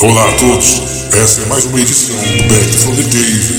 Olá a todos, essa é mais uma edição do Back from the Dave.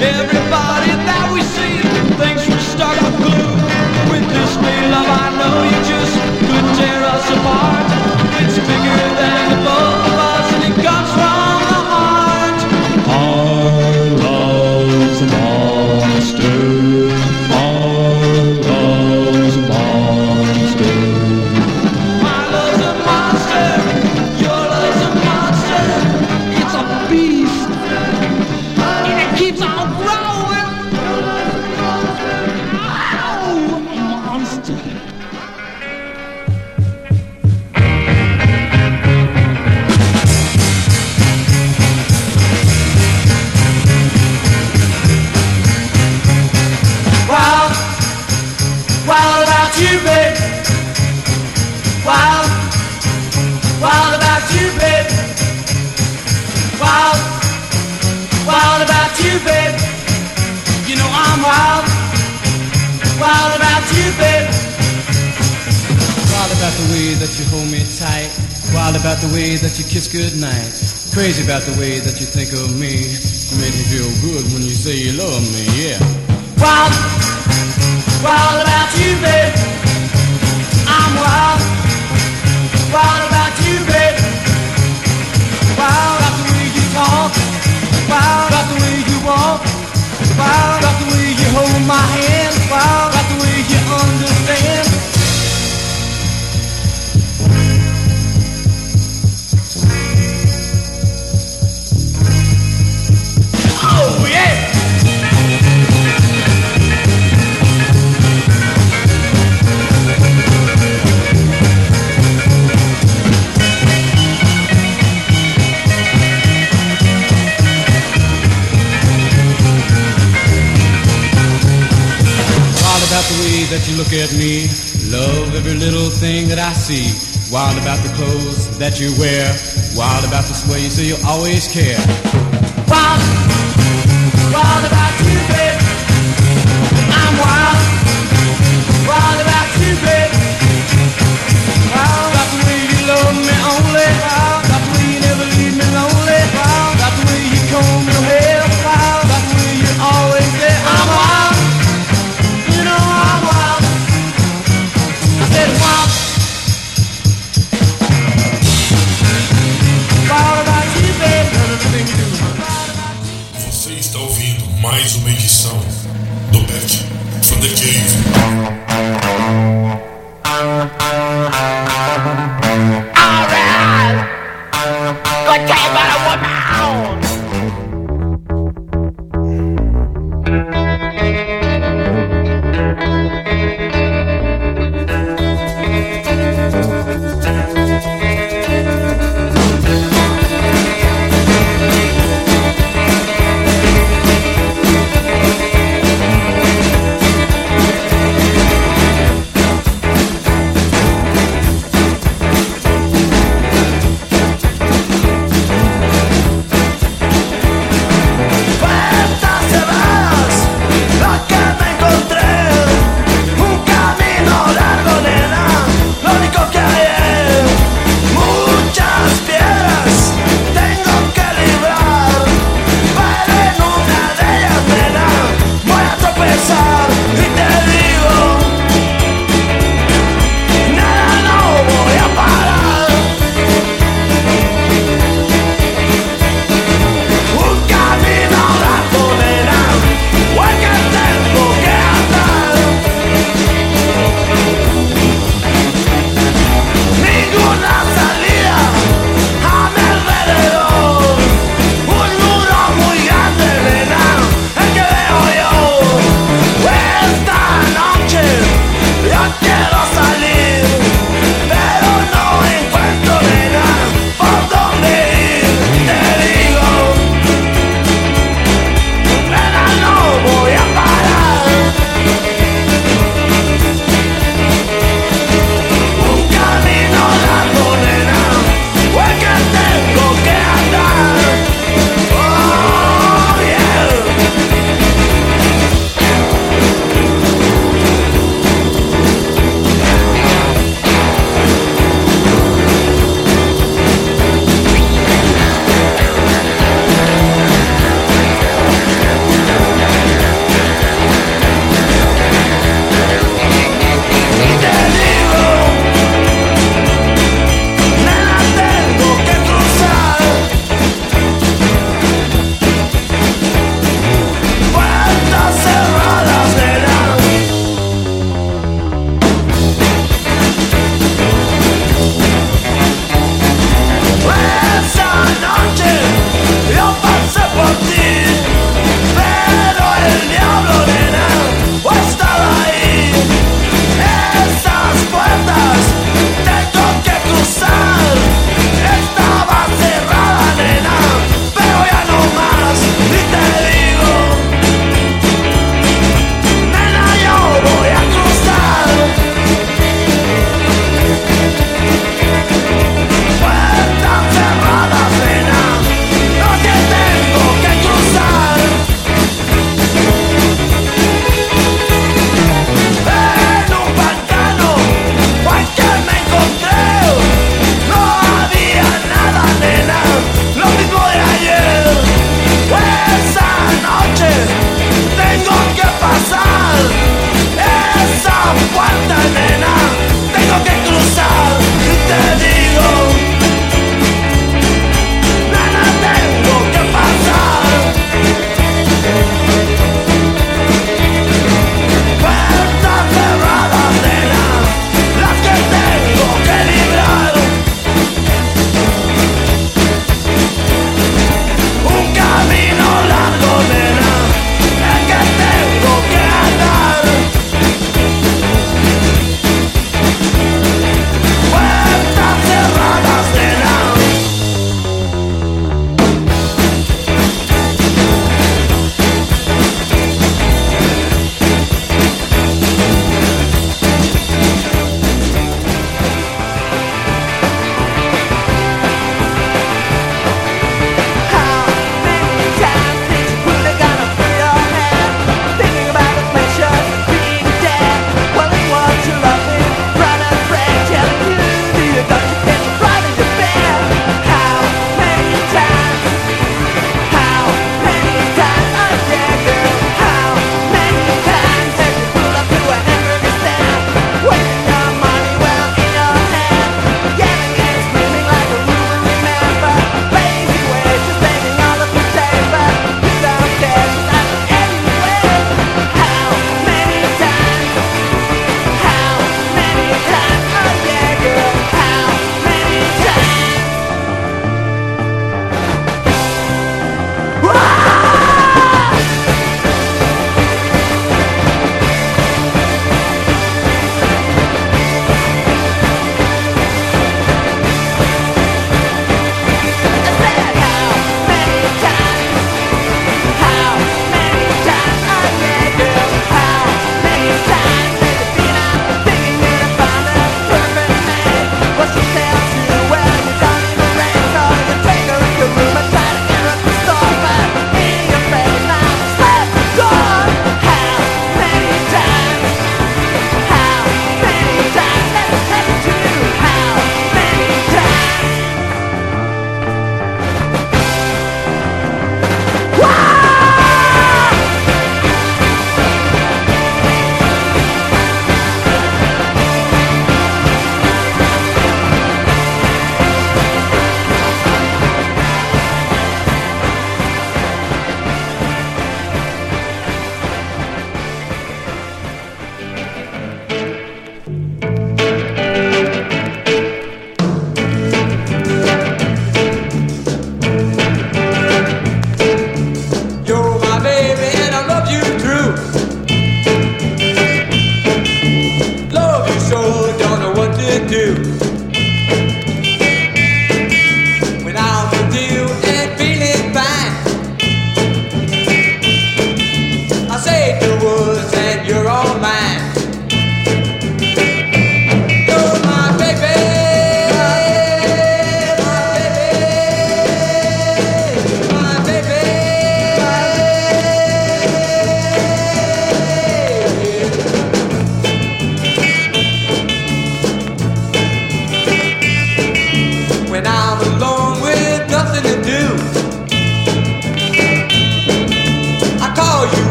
That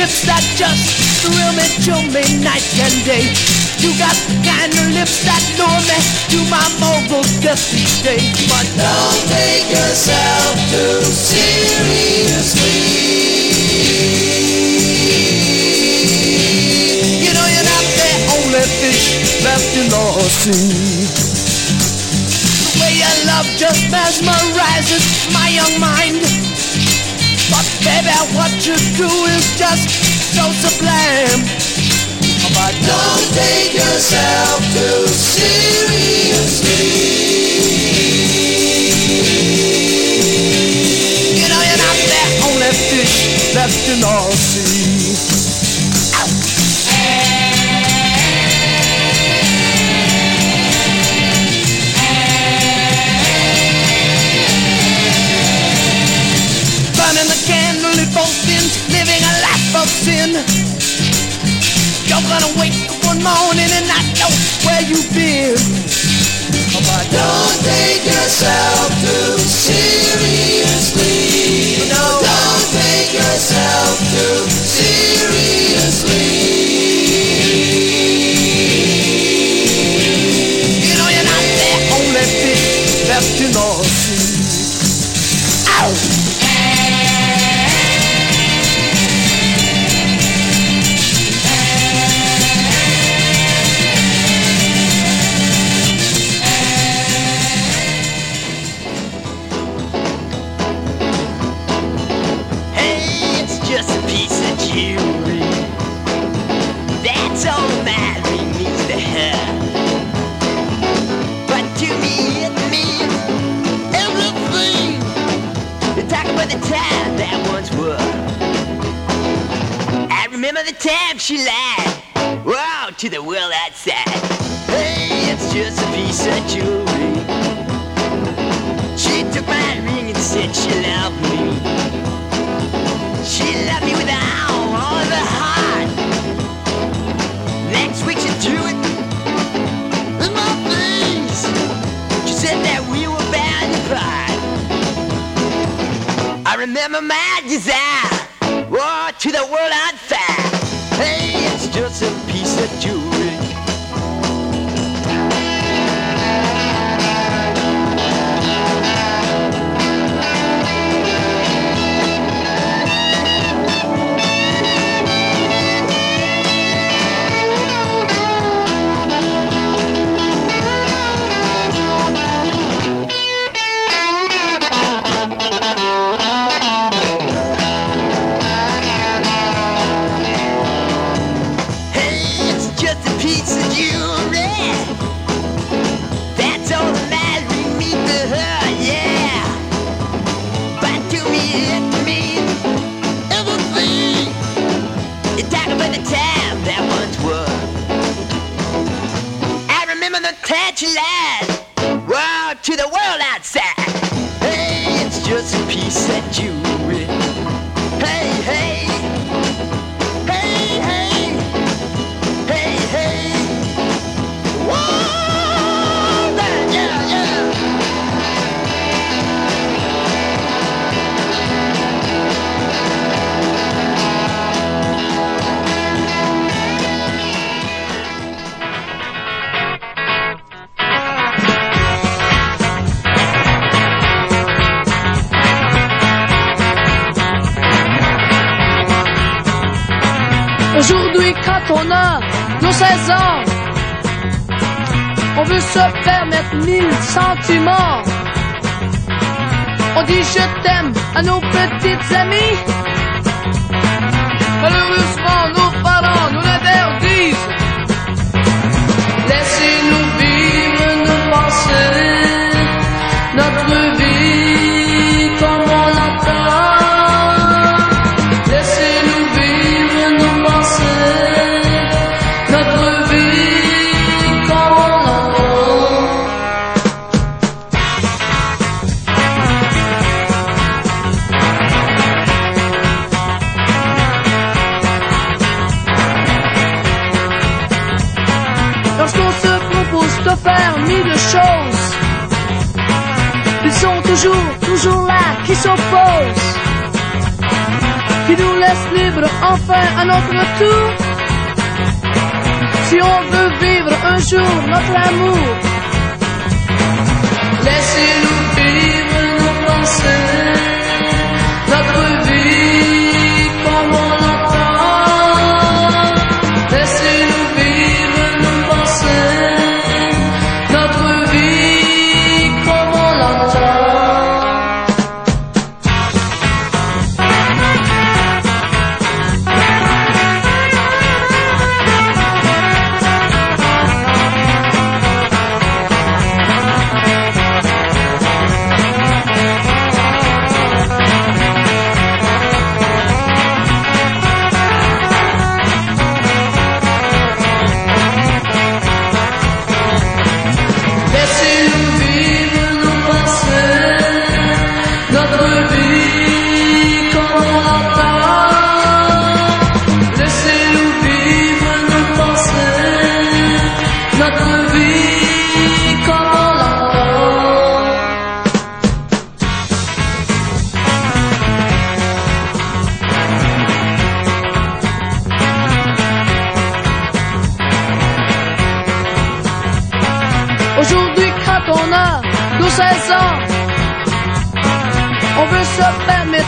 lips that just thrill me, chill me night and day. You got the kind of lips that lure me to my mogul dusty state. But don't take yourself too seriously. You know you're not the only fish left in the sea. The way your love just mesmerizes my young mind. But baby, what you do is just so sublime. But don't take yourself too seriously. You know you're not the only fish left in the sea. sin. You're gonna wake up one morning and not know where you've been. But don't take yourself too seriously. No, don't take yourself too seriously. You know you're not the only thing left in all. Out.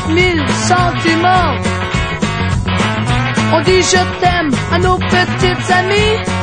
Mille sentiments. On dit je t'aime à nos petites amies.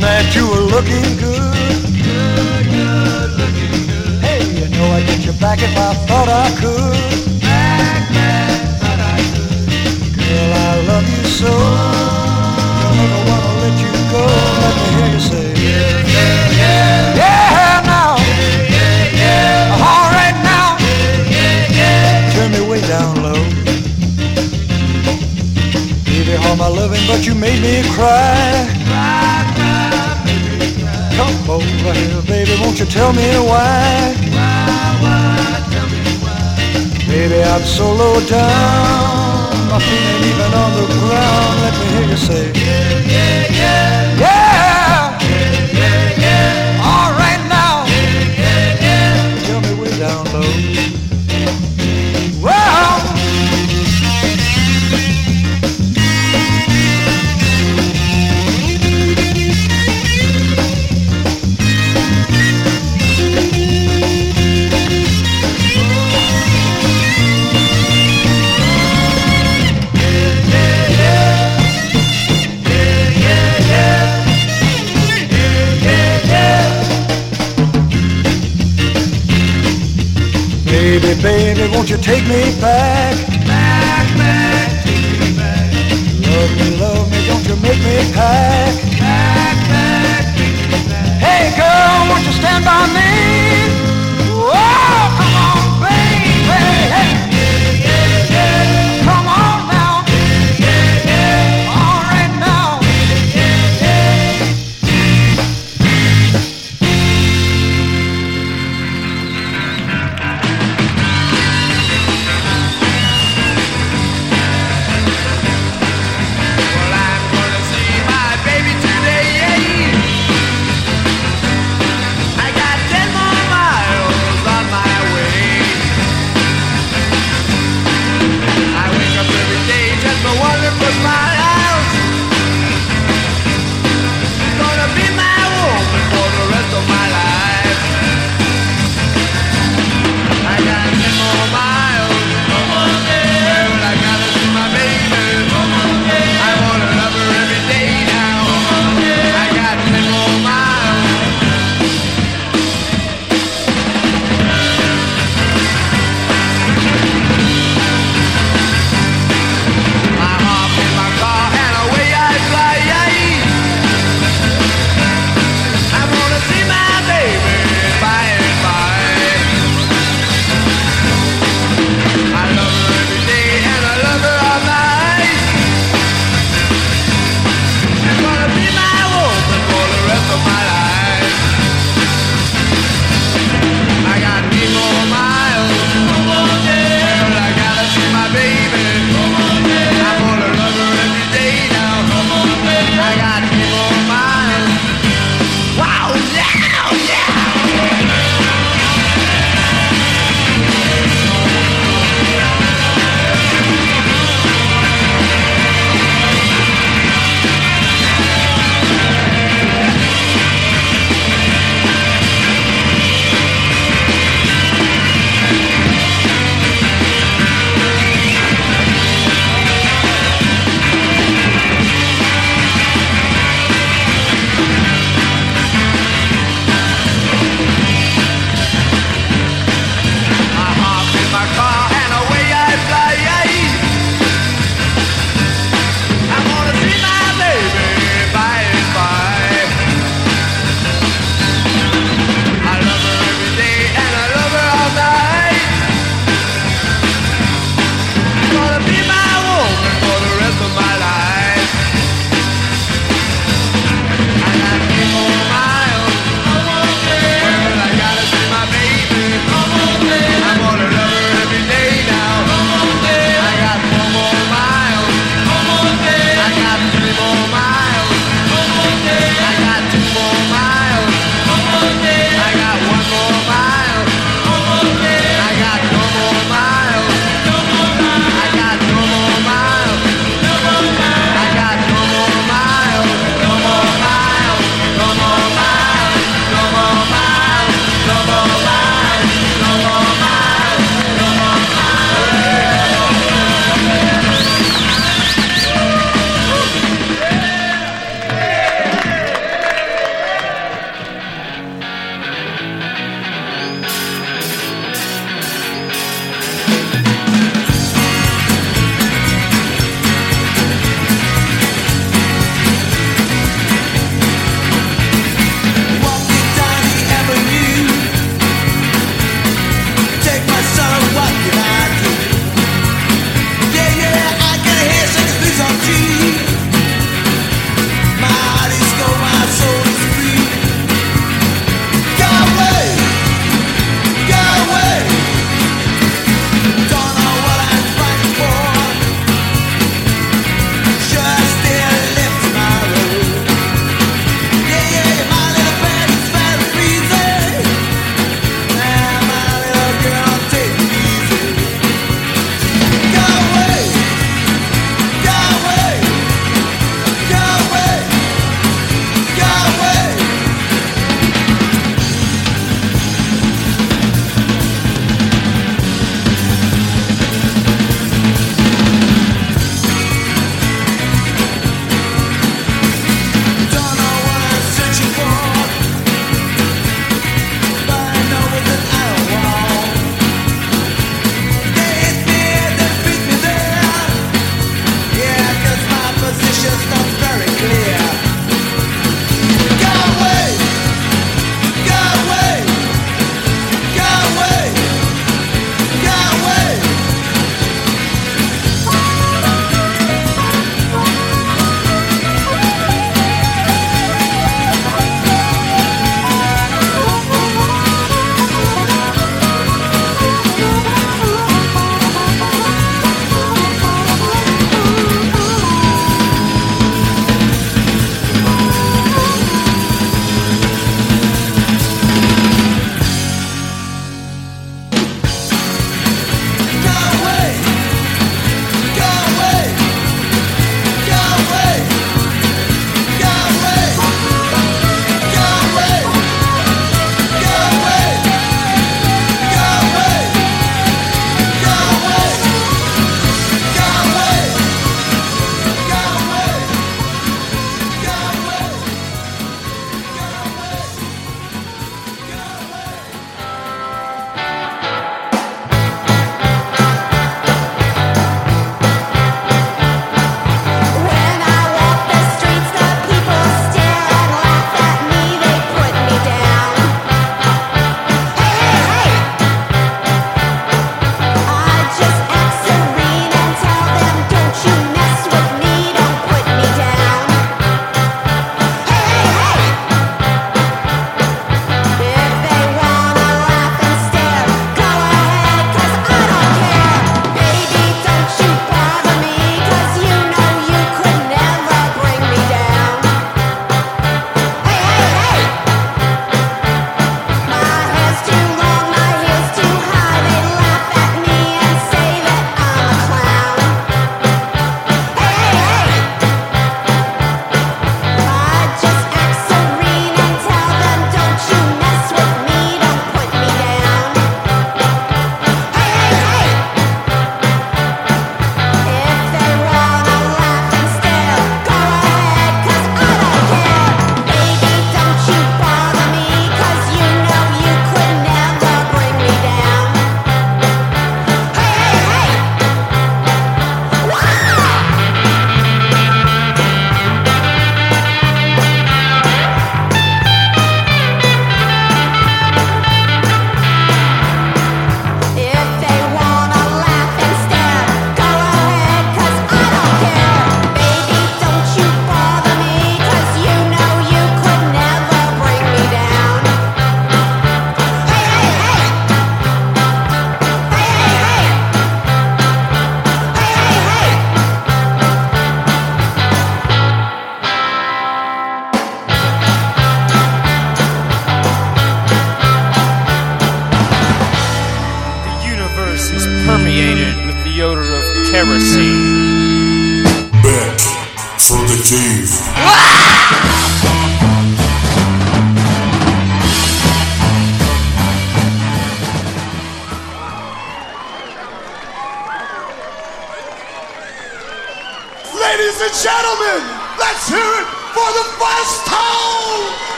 Last night, you were looking good. Good, good, looking good. Hey, you know I'd get you back if I thought I could. Back, back, thought I could. Girl, I love you so. Don't ever wanna let you go. Let me hear you say. Yeah, yeah, yeah. Yeah, now. Yeah, yeah, yeah. All right now. Yeah, yeah, yeah. Turn me way down low. All my loving, but you made me cry. Over here, baby, won't you tell me why? Why, why, tell me why. Baby, I'm so low down, my feet ain't even on the ground. Let me hear you say, yeah, yeah, yeah, yeah, yeah, All right now, yeah, yeah, yeah. Tell me way down low. Baby, won't you take me back? Back, back, take me back. Love me, love me, don't you make me pack? Back, back, take me back. Hey, girl, won't you stand by me?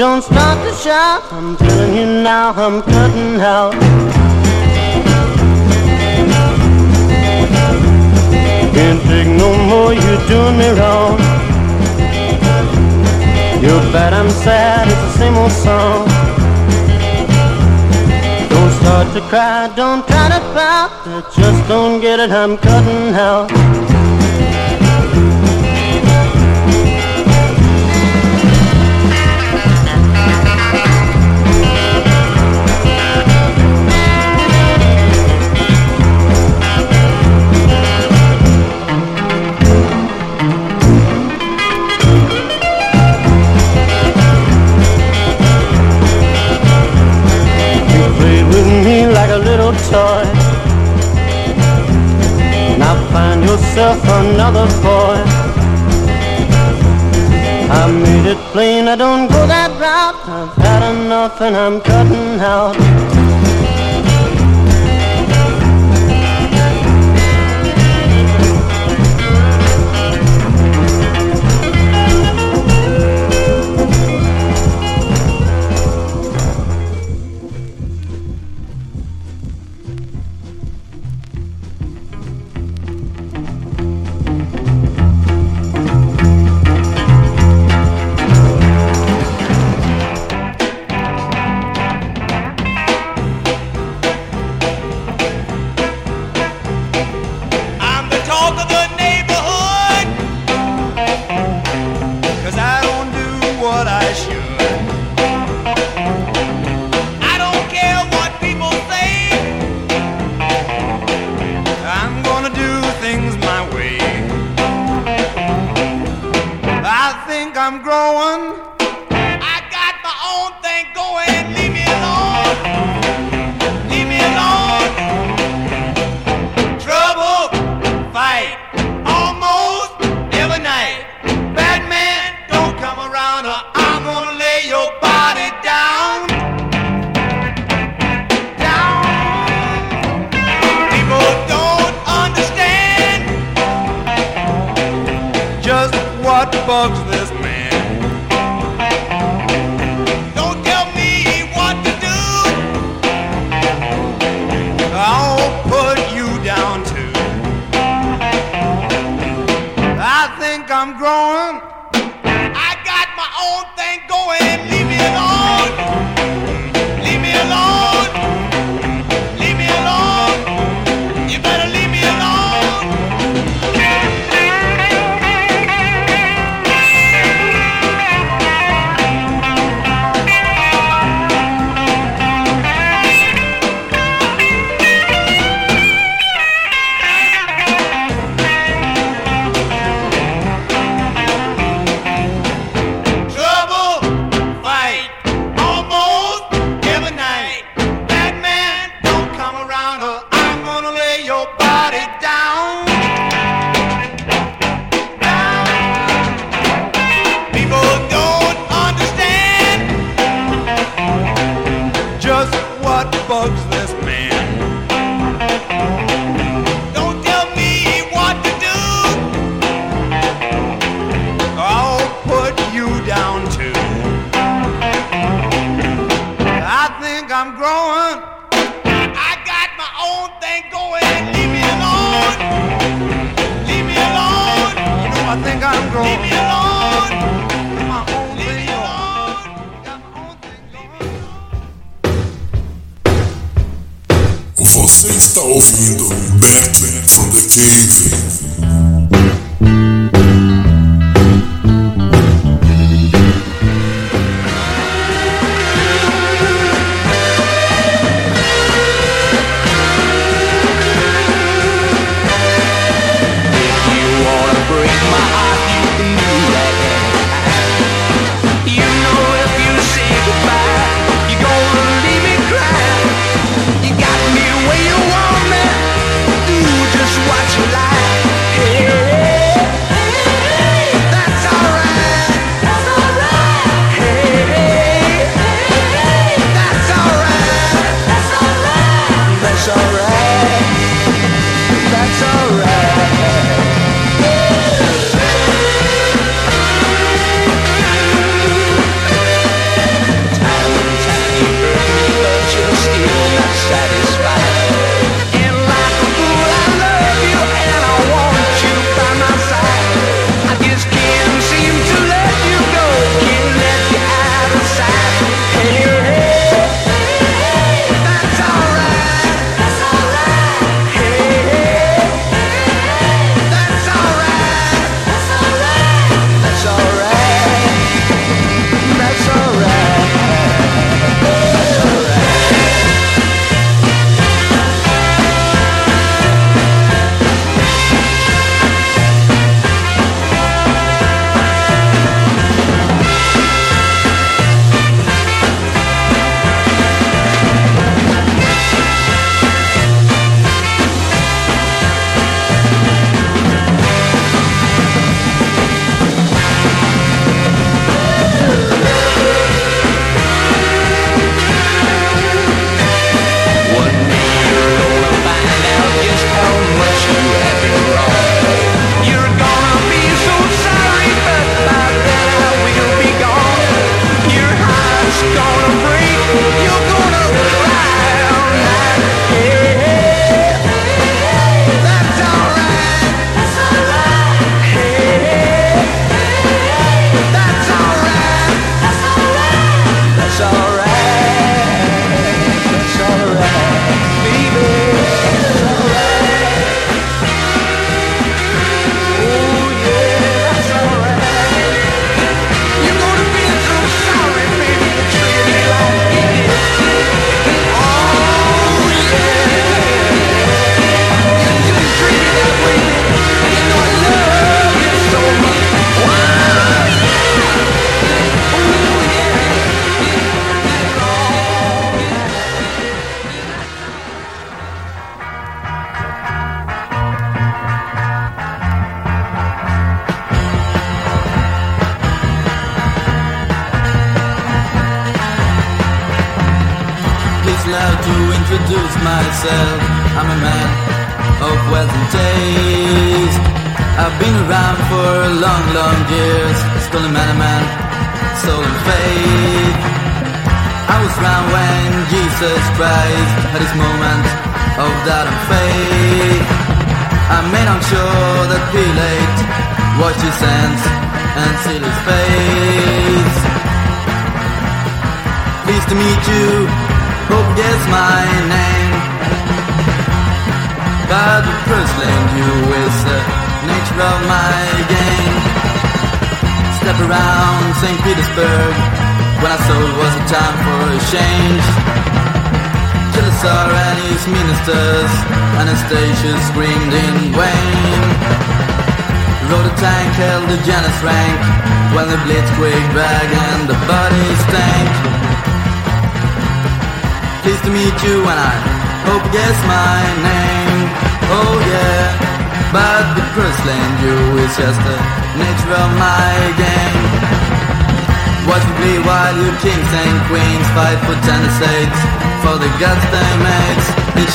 don't start to shout. I'm telling you now, I'm cutting out. Can't take no more, you're doing me wrong. You're bad, I'm sad, it's the same old song. Don't start to cry, don't try to pout. I just don't get it, I'm cutting out. toy Now find yourself another boy. I made it plain I don't go that route. I've had enough and I'm cutting out. growing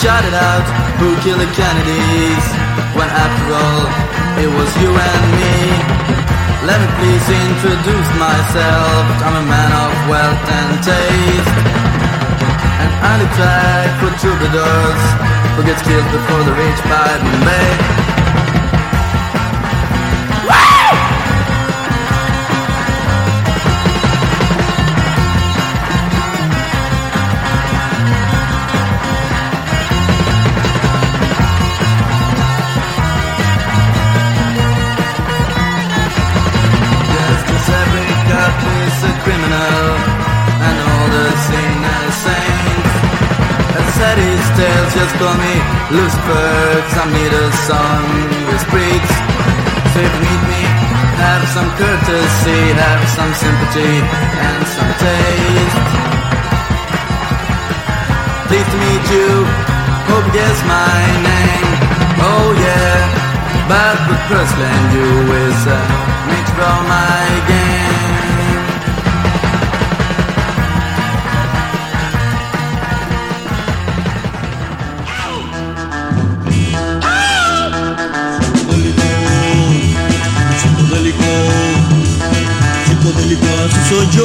Shout it out, who killed the Kennedys? When after all, it was you and me. Let me please introduce myself, I'm a man of wealth and taste. And I detract for troubadours, who gets killed before they reach Biden May. for me Loose birds, I need a song which breaks So meet me, have some courtesy Have some sympathy and some taste. Pleased to meet you, hope guess my name. Oh yeah, but the first Pressland you is a mix from my game. soy yo.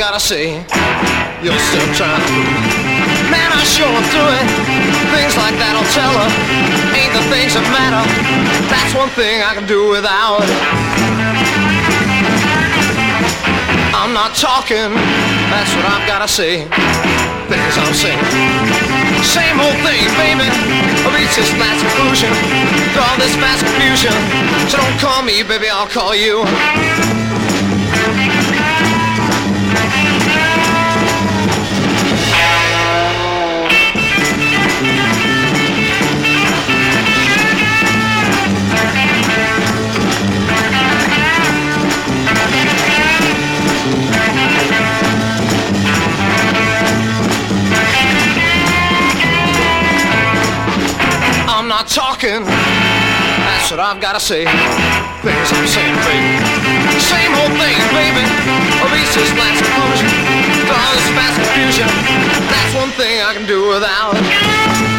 Gotta say. You're still trying to. Man, I sure do it. Things like that'll tell her. Ain't the things that matter. That's one thing I can do without. I'm not talking, that's what I've gotta say. Things I'm saying. Same old thing, baby. I reach this last conclusion. Through all this fast confusion. So don't call me, baby, I'll call you. Not talking. That's what I've gotta say. Things I'm saying, baby. Same old thing, baby. This last all this fast confusion. That's one thing I can do without.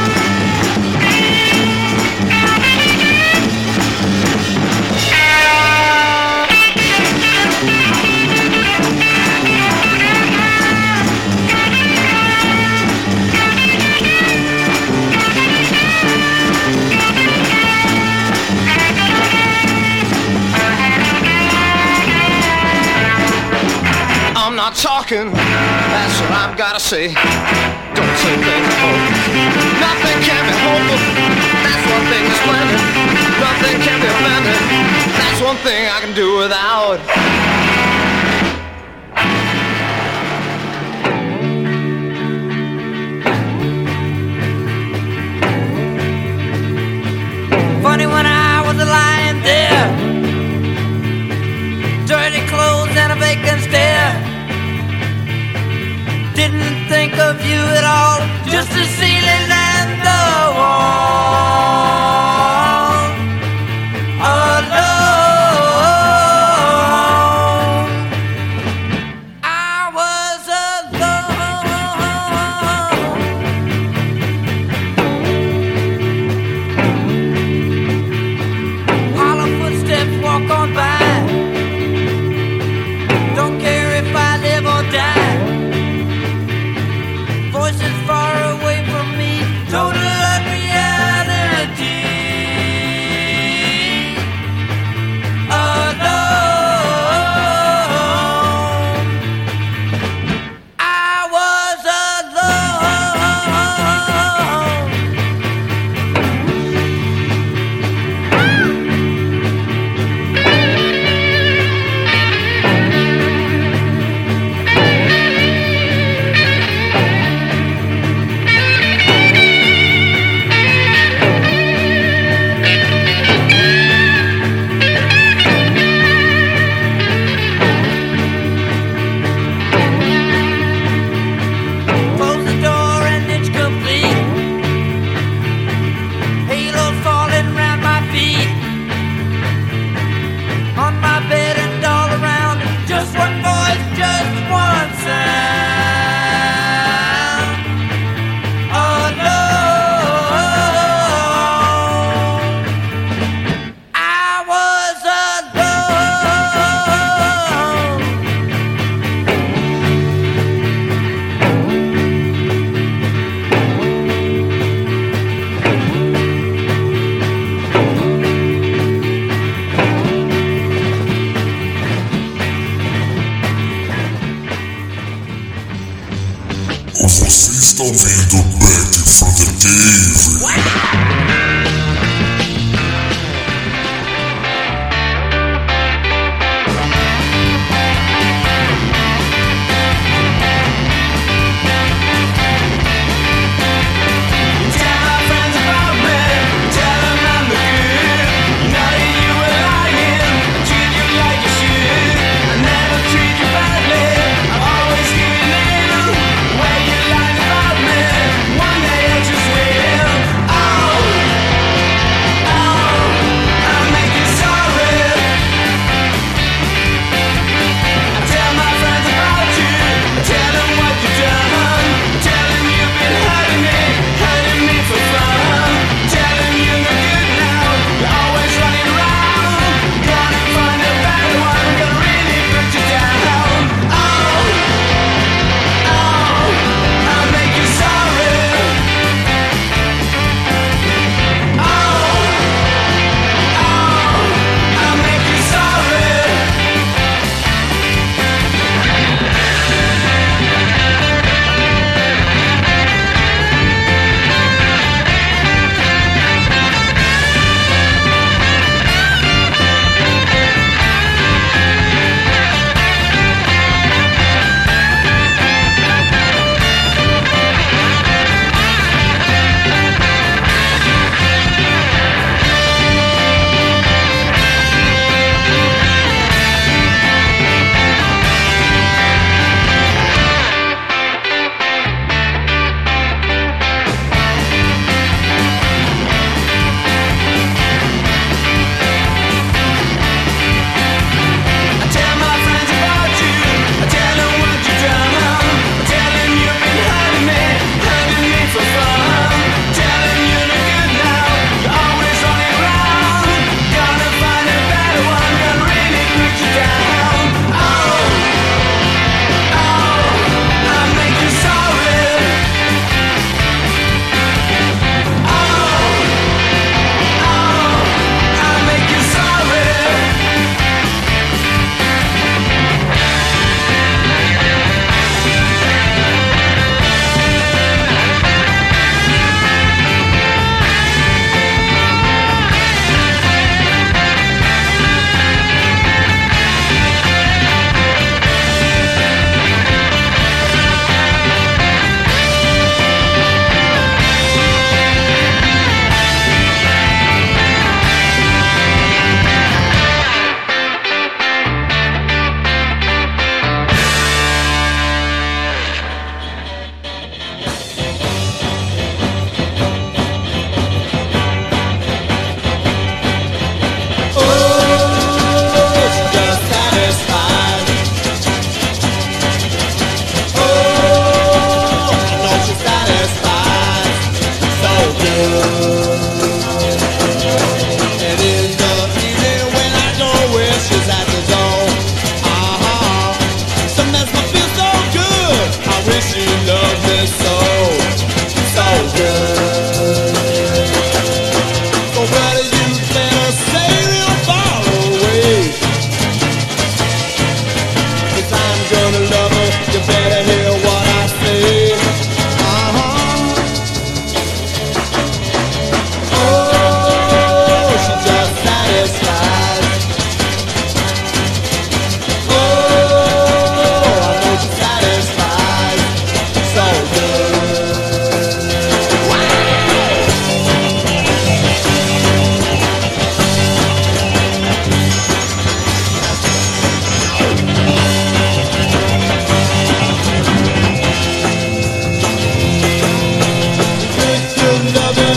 Not talking, that's what I've gotta say. Don't say things hope. Nothing can be hopeless, that's one thing that's splendid. Nothing can be offended, that's one thing I can do without. Funny when I was lying there, dirty clothes and a vacant stare. Think of you at all, just the ceiling and the wall.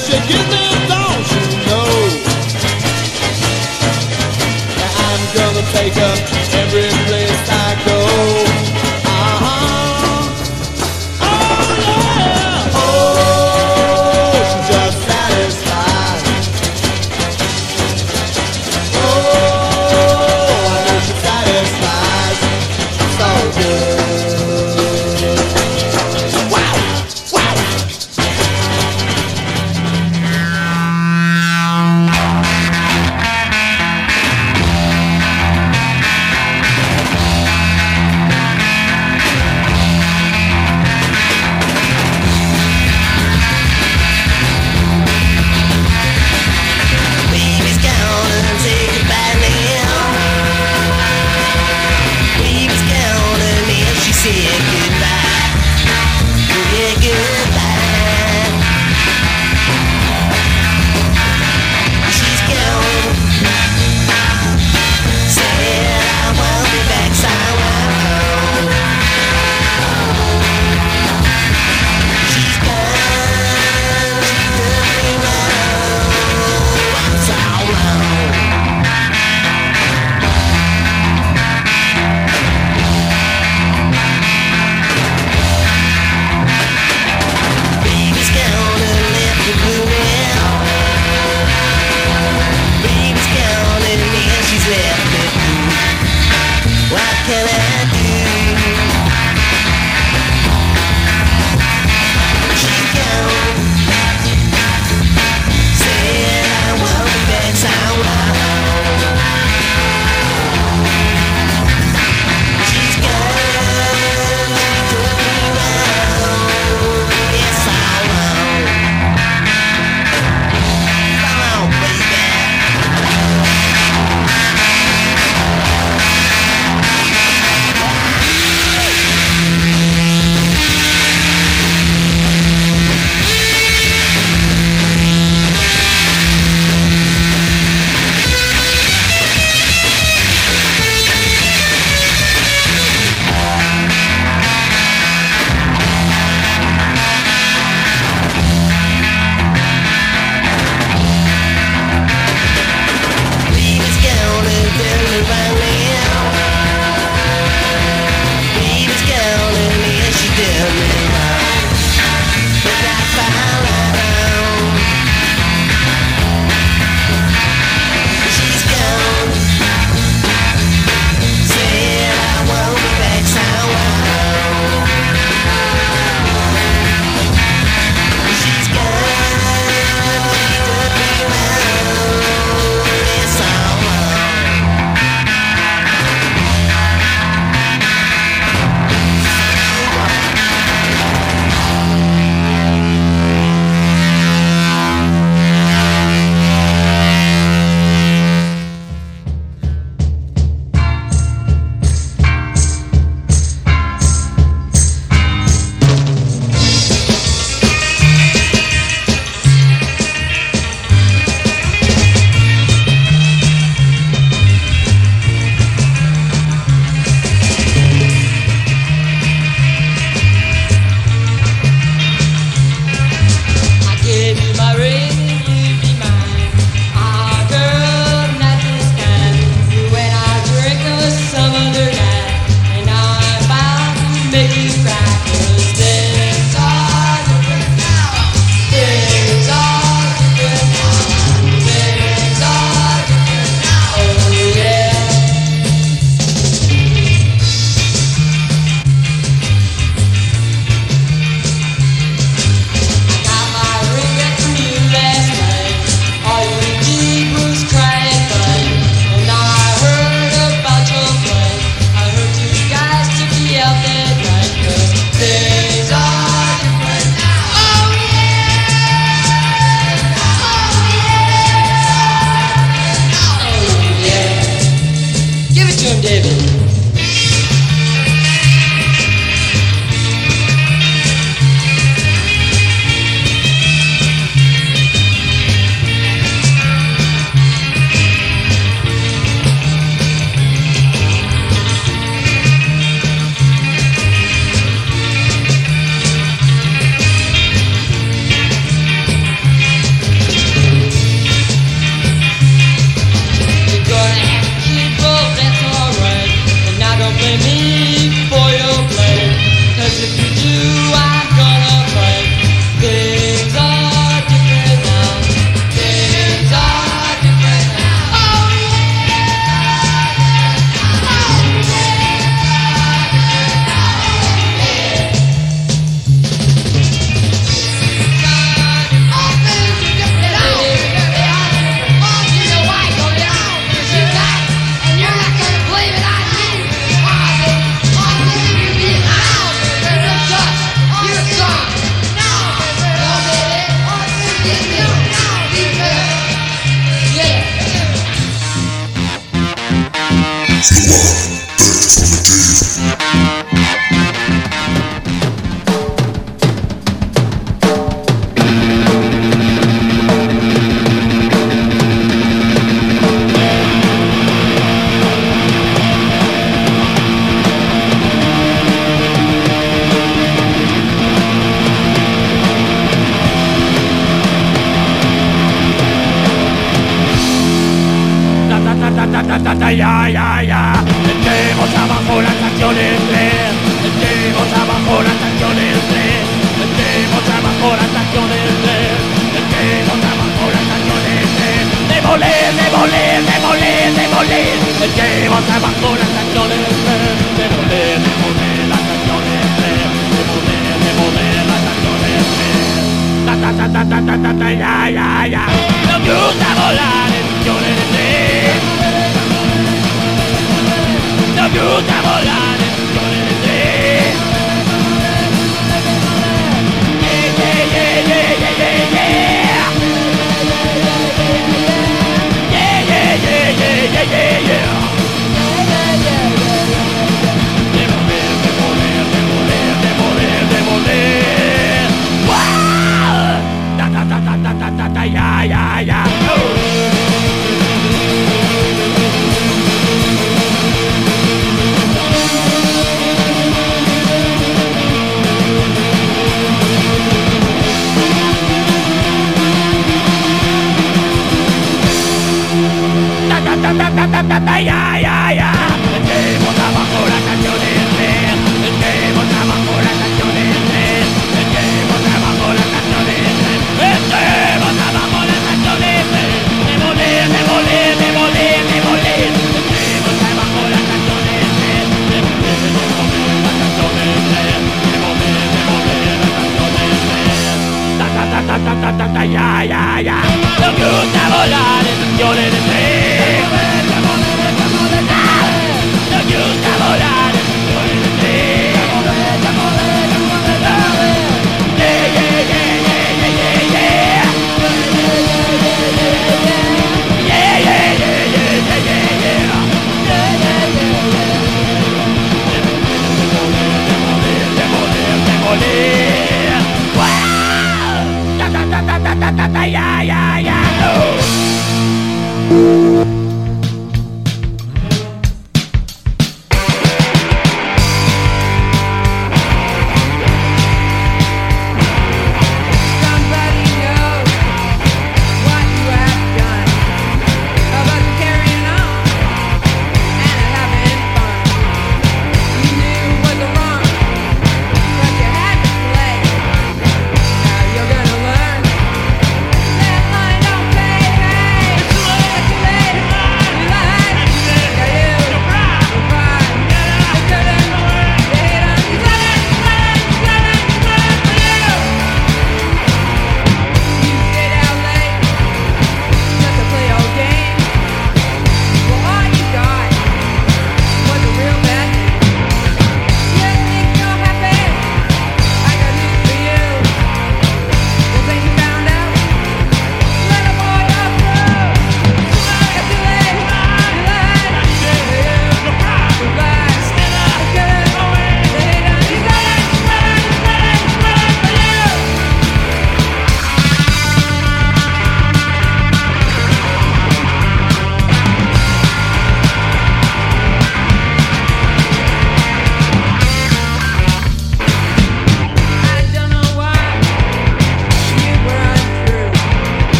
Shaking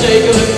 say goodbye.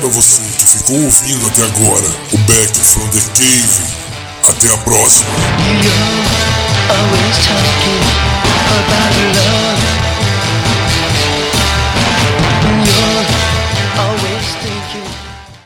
Obrigado a você que ficou ouvindo até agora o Back from the Cave. Até a próxima.